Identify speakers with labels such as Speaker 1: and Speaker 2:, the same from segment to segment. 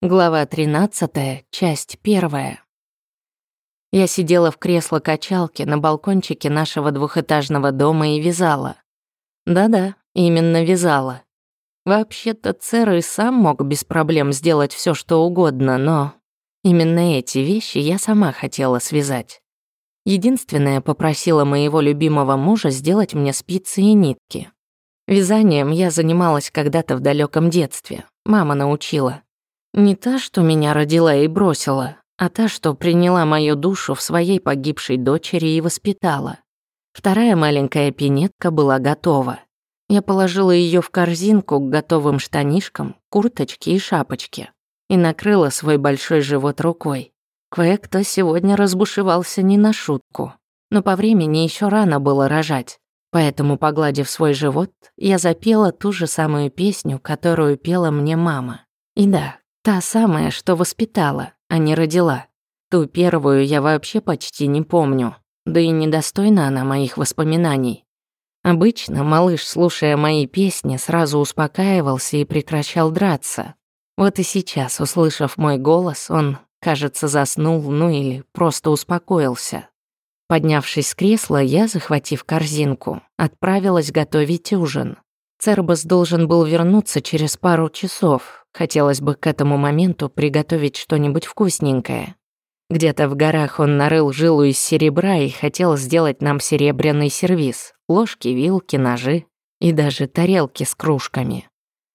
Speaker 1: Глава 13, часть 1. Я сидела в кресло-качалке на балкончике нашего двухэтажного дома и вязала. Да-да, именно вязала. Вообще-то Цер и сам мог без проблем сделать все, что угодно, но именно эти вещи я сама хотела связать. Единственное, попросила моего любимого мужа сделать мне спицы и нитки. Вязанием я занималась когда-то в далеком детстве. Мама научила. Не та, что меня родила и бросила, а та, что приняла мою душу в своей погибшей дочери и воспитала. Вторая маленькая пинетка была готова. Я положила ее в корзинку к готовым штанишкам, курточке и шапочке и накрыла свой большой живот рукой. Кое-кто сегодня разбушевался не на шутку, но по времени еще рано было рожать. Поэтому, погладив свой живот, я запела ту же самую песню, которую пела мне мама. И да, Та самая, что воспитала, а не родила. Ту первую я вообще почти не помню, да и недостойна она моих воспоминаний. Обычно малыш, слушая мои песни, сразу успокаивался и прекращал драться. Вот и сейчас, услышав мой голос, он, кажется, заснул, ну или просто успокоился. Поднявшись с кресла, я, захватив корзинку, отправилась готовить ужин. Цербас должен был вернуться через пару часов, Хотелось бы к этому моменту приготовить что-нибудь вкусненькое. Где-то в горах он нарыл жилу из серебра и хотел сделать нам серебряный сервиз. Ложки, вилки, ножи и даже тарелки с кружками.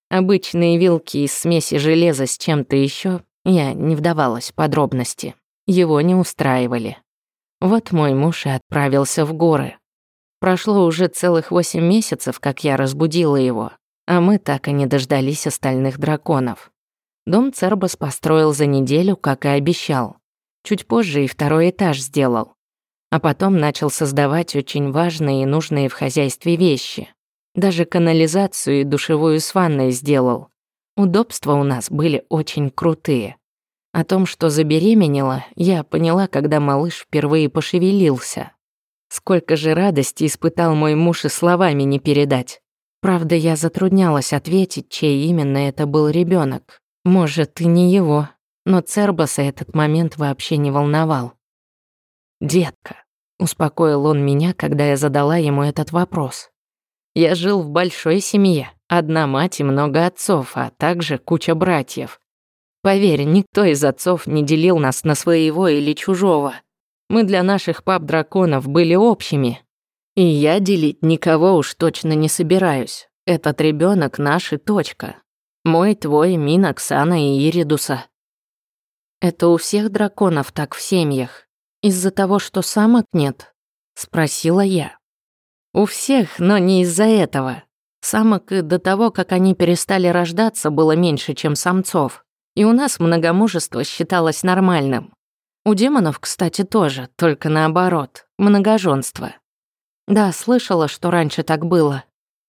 Speaker 1: Обычные вилки из смеси железа с чем-то еще я не вдавалась в подробности. Его не устраивали. Вот мой муж и отправился в горы. Прошло уже целых восемь месяцев, как я разбудила его, а мы так и не дождались остальных драконов. Дом Цербас построил за неделю, как и обещал. Чуть позже и второй этаж сделал. А потом начал создавать очень важные и нужные в хозяйстве вещи. Даже канализацию и душевую с ванной сделал. Удобства у нас были очень крутые. О том, что забеременела, я поняла, когда малыш впервые пошевелился. Сколько же радости испытал мой муж и словами не передать. Правда, я затруднялась ответить, чей именно это был ребенок. Может, и не его, но Цербаса этот момент вообще не волновал. «Детка», — успокоил он меня, когда я задала ему этот вопрос. «Я жил в большой семье, одна мать и много отцов, а также куча братьев. Поверь, никто из отцов не делил нас на своего или чужого. Мы для наших пап-драконов были общими, и я делить никого уж точно не собираюсь. Этот ребенок наш и точка. Мой, твой, Мин, Оксана и Иридуса. Это у всех драконов так в семьях. Из-за того, что самок нет? Спросила я. У всех, но не из-за этого. Самок до того, как они перестали рождаться, было меньше, чем самцов. И у нас многомужество считалось нормальным. У демонов, кстати, тоже, только наоборот, многоженство. Да, слышала, что раньше так было.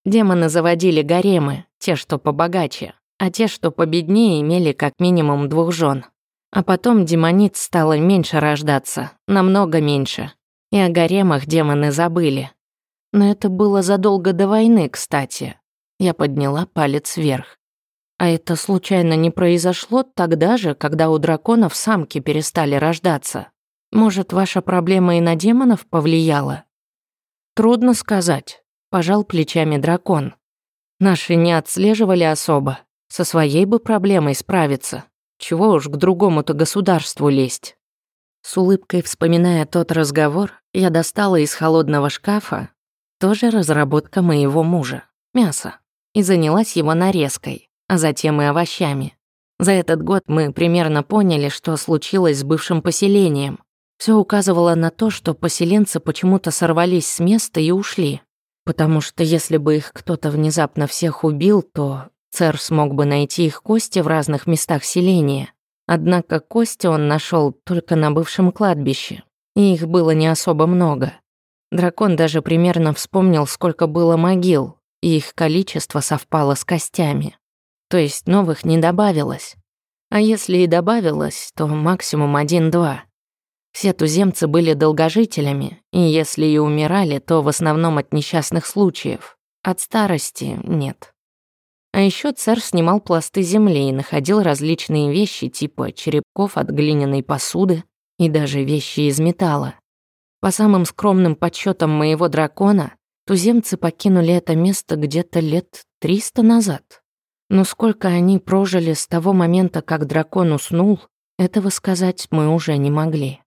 Speaker 1: Демоны заводили гаремы, те, что побогаче, а те, что победнее, имели как минимум двух жен. А потом демониц стало меньше рождаться, намного меньше. И о гаремах демоны забыли. Но это было задолго до войны, кстати. Я подняла палец вверх. А это случайно не произошло тогда же, когда у драконов самки перестали рождаться? Может, ваша проблема и на демонов повлияла? Трудно сказать, пожал плечами дракон. Наши не отслеживали особо. Со своей бы проблемой справиться. Чего уж к другому-то государству лезть. С улыбкой вспоминая тот разговор, я достала из холодного шкафа тоже разработка моего мужа, мясо, и занялась его нарезкой, а затем и овощами. За этот год мы примерно поняли, что случилось с бывшим поселением, все указывало на то, что поселенцы почему-то сорвались с места и ушли. Потому что если бы их кто-то внезапно всех убил, то царь смог бы найти их кости в разных местах селения. Однако кости он нашел только на бывшем кладбище, и их было не особо много. Дракон даже примерно вспомнил, сколько было могил, и их количество совпало с костями. То есть новых не добавилось. А если и добавилось, то максимум один-два. Все туземцы были долгожителями, и если и умирали, то в основном от несчастных случаев. От старости нет. А еще царь снимал пласты земли и находил различные вещи типа черепков от глиняной посуды и даже вещи из металла. По самым скромным подсчетам моего дракона, туземцы покинули это место где-то лет 300 назад. Но сколько они прожили с того момента, как дракон уснул, этого сказать мы уже не могли.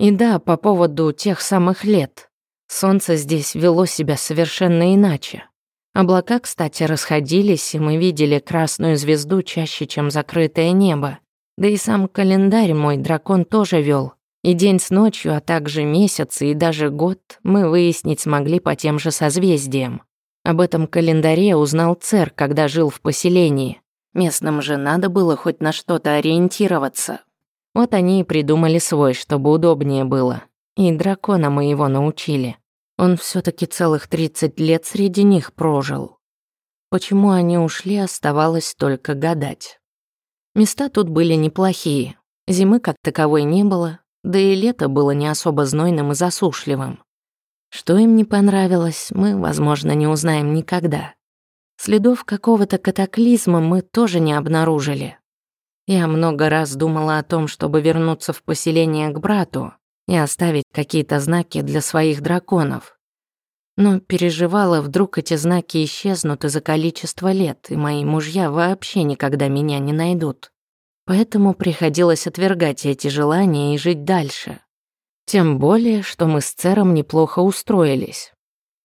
Speaker 1: И да, по поводу тех самых лет. Солнце здесь вело себя совершенно иначе. Облака, кстати, расходились, и мы видели красную звезду чаще, чем закрытое небо. Да и сам календарь мой дракон тоже вел. И день с ночью, а также месяцы и даже год мы выяснить смогли по тем же созвездиям. Об этом календаре узнал цер, когда жил в поселении. Местным же надо было хоть на что-то ориентироваться. Вот они и придумали свой, чтобы удобнее было. И дракона мы его научили. Он все таки целых 30 лет среди них прожил. Почему они ушли, оставалось только гадать. Места тут были неплохие. Зимы как таковой не было, да и лето было не особо знойным и засушливым. Что им не понравилось, мы, возможно, не узнаем никогда. Следов какого-то катаклизма мы тоже не обнаружили. Я много раз думала о том, чтобы вернуться в поселение к брату, и оставить какие-то знаки для своих драконов. Но переживала, вдруг эти знаки исчезнут из-за количества лет, и мои мужья вообще никогда меня не найдут. Поэтому приходилось отвергать эти желания и жить дальше. Тем более, что мы с Цером неплохо устроились.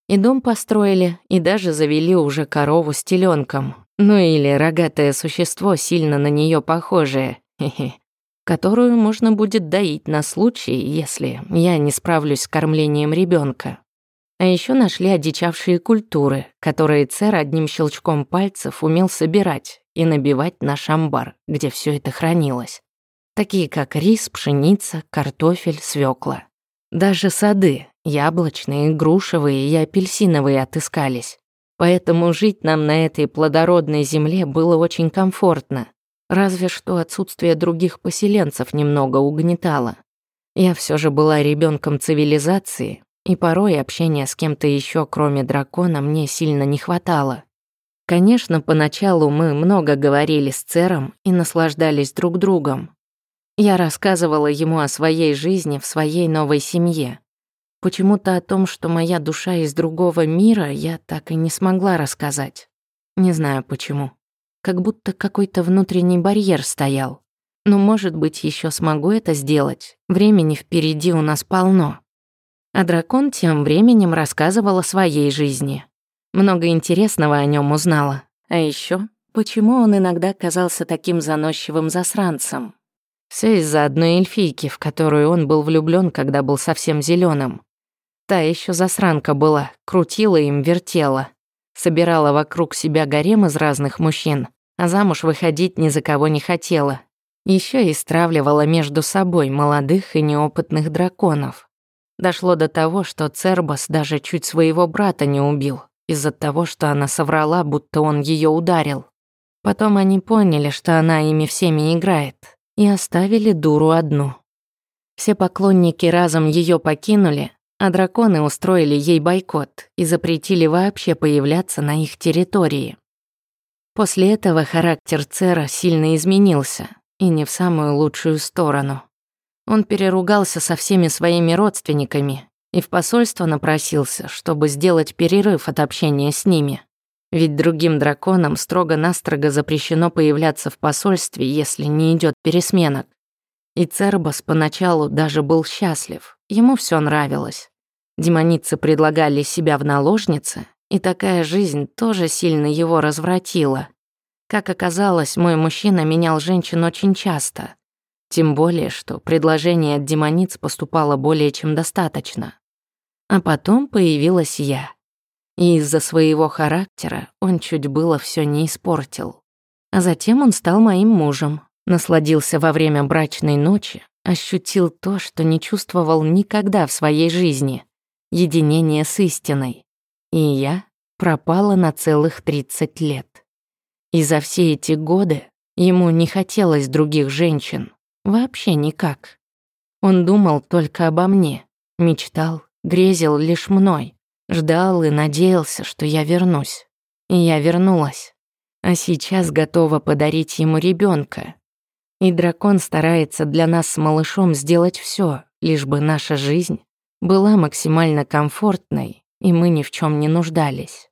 Speaker 1: И дом построили, и даже завели уже корову с теленком. Ну или рогатое существо, сильно на нее похожее. Которую можно будет доить на случай, если я не справлюсь с кормлением ребенка. А еще нашли одичавшие культуры, которые цер одним щелчком пальцев умел собирать и набивать наш амбар, где все это хранилось. Такие как рис, пшеница, картофель, свекла. Даже сады, яблочные, грушевые и апельсиновые отыскались. Поэтому жить нам на этой плодородной земле было очень комфортно. Разве что отсутствие других поселенцев немного угнетало. Я все же была ребенком цивилизации, и порой общения с кем-то еще, кроме дракона, мне сильно не хватало. Конечно, поначалу мы много говорили с Цером и наслаждались друг другом. Я рассказывала ему о своей жизни в своей новой семье. Почему-то о том, что моя душа из другого мира, я так и не смогла рассказать. Не знаю почему как будто какой-то внутренний барьер стоял. Но, может быть, еще смогу это сделать. Времени впереди у нас полно. А дракон тем временем рассказывал о своей жизни. Много интересного о нем узнала. А еще, почему он иногда казался таким заносчивым засранцем. Все из-за одной эльфийки, в которую он был влюблен, когда был совсем зеленым. Та еще засранка была, крутила им, вертела. Собирала вокруг себя гарем из разных мужчин, а замуж выходить ни за кого не хотела. Еще и стравливала между собой молодых и неопытных драконов. Дошло до того, что Цербас даже чуть своего брата не убил, из-за того, что она соврала, будто он ее ударил. Потом они поняли, что она ими всеми играет, и оставили дуру одну. Все поклонники разом ее покинули, а драконы устроили ей бойкот и запретили вообще появляться на их территории. После этого характер Цера сильно изменился, и не в самую лучшую сторону. Он переругался со всеми своими родственниками и в посольство напросился, чтобы сделать перерыв от общения с ними. Ведь другим драконам строго-настрого запрещено появляться в посольстве, если не идет пересменок. И Цербас поначалу даже был счастлив, ему все нравилось. Демоницы предлагали себя в наложнице, и такая жизнь тоже сильно его развратила. Как оказалось, мой мужчина менял женщин очень часто. Тем более, что предложение от демониц поступало более чем достаточно. А потом появилась я. И из-за своего характера он чуть было все не испортил. А затем он стал моим мужем, насладился во время брачной ночи, ощутил то, что не чувствовал никогда в своей жизни — единение с истиной. И я пропала на целых 30 лет. И за все эти годы ему не хотелось других женщин. Вообще никак. Он думал только обо мне, мечтал, грезил лишь мной, ждал и надеялся, что я вернусь. И я вернулась. а сейчас готова подарить ему ребенка. И дракон старается для нас с малышом сделать все, лишь бы наша жизнь была максимально комфортной, и мы ни в чем не нуждались.